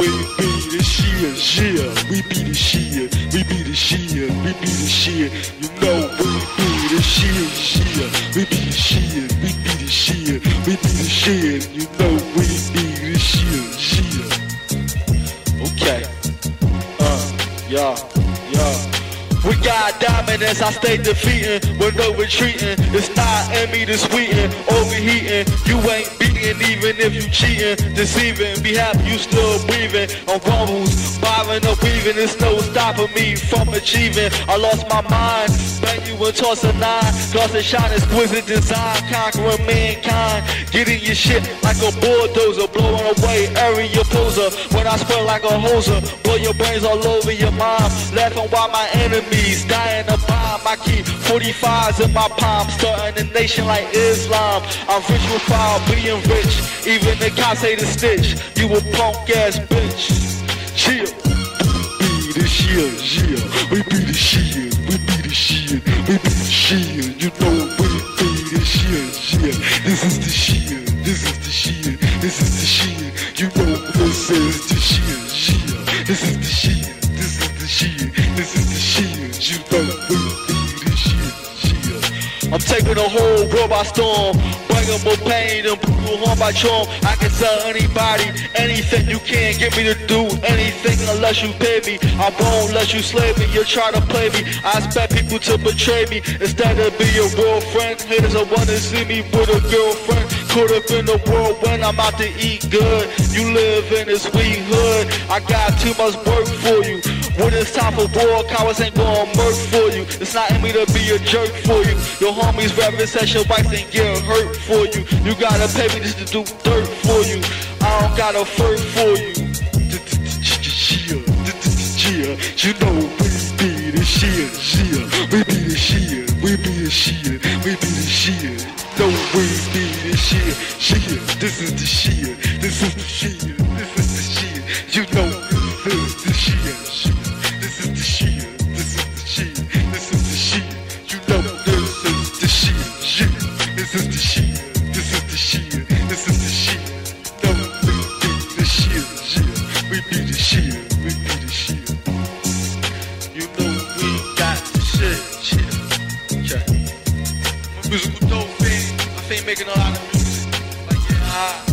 yeah. We be the shit, we be the shit, we be the shit. Be the shit. You know we be the shit, yeah. We be the shit, we be the shit, we be the shit. You know we be the shit, yeah. Okay. Uh, yeah, yeah. We got dominance, I stay defeating with no retreating. It's not in me to sweeten, overheating. You ain't beating even if you cheating, deceiving. Be happy you still breathing on rumbles, bobbing or weaving. It's no stopping me from achieving. I lost my mind, bang you and toss a nine. Gloss and shine, exquisite design, conquering mankind. Getting your shit like a bulldozer, blowing away area poser. When I spread like a hoser, blow your brains all over your mind. Laughing while my enemy dying to bomb. I keep 45s in my palm, starting a nation like Islam. I'm rich with fire, being rich. Even the cops hate a stitch. You a punk ass bitch. Chill. Be the shit, yeah. We be the shit, we be the shit, we be the shit. You know we be the shit, yeah. This is the shit, I'm taking the whole world by storm, bringing more pain and brutal harm by charm. I can tell anybody anything you can't get me to do anything unless you pay me. I won't let you slave me. You try to play me. I expect people to betray me instead of be your real friend. Haters are wanna see me with a girlfriend. Caught up in the world when I'm out to eat good. You live in this sweet hood. I got too much work for you. It's time for war, cowards ain't gonna murk for you. It's not in me to be a jerk for you. Your homies rapping says your wife ain't get hurt for you. You gotta pay me just to do dirt for you. I don't got a fur for you. You know we be the shit, shit. We be the shit, we be the shit, we be the shit. No, we be the shit, shit. This is the shit, this is the shit, this is the shit. You know we be the shit. You know we got the shit, I ain't making a lot of music. Like, yeah,